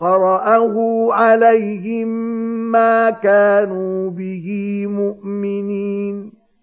قرأه عَلَيْهِم مَّا كَانُوا بِهِ مُؤْمِنِينَ